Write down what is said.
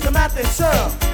come out there, sir.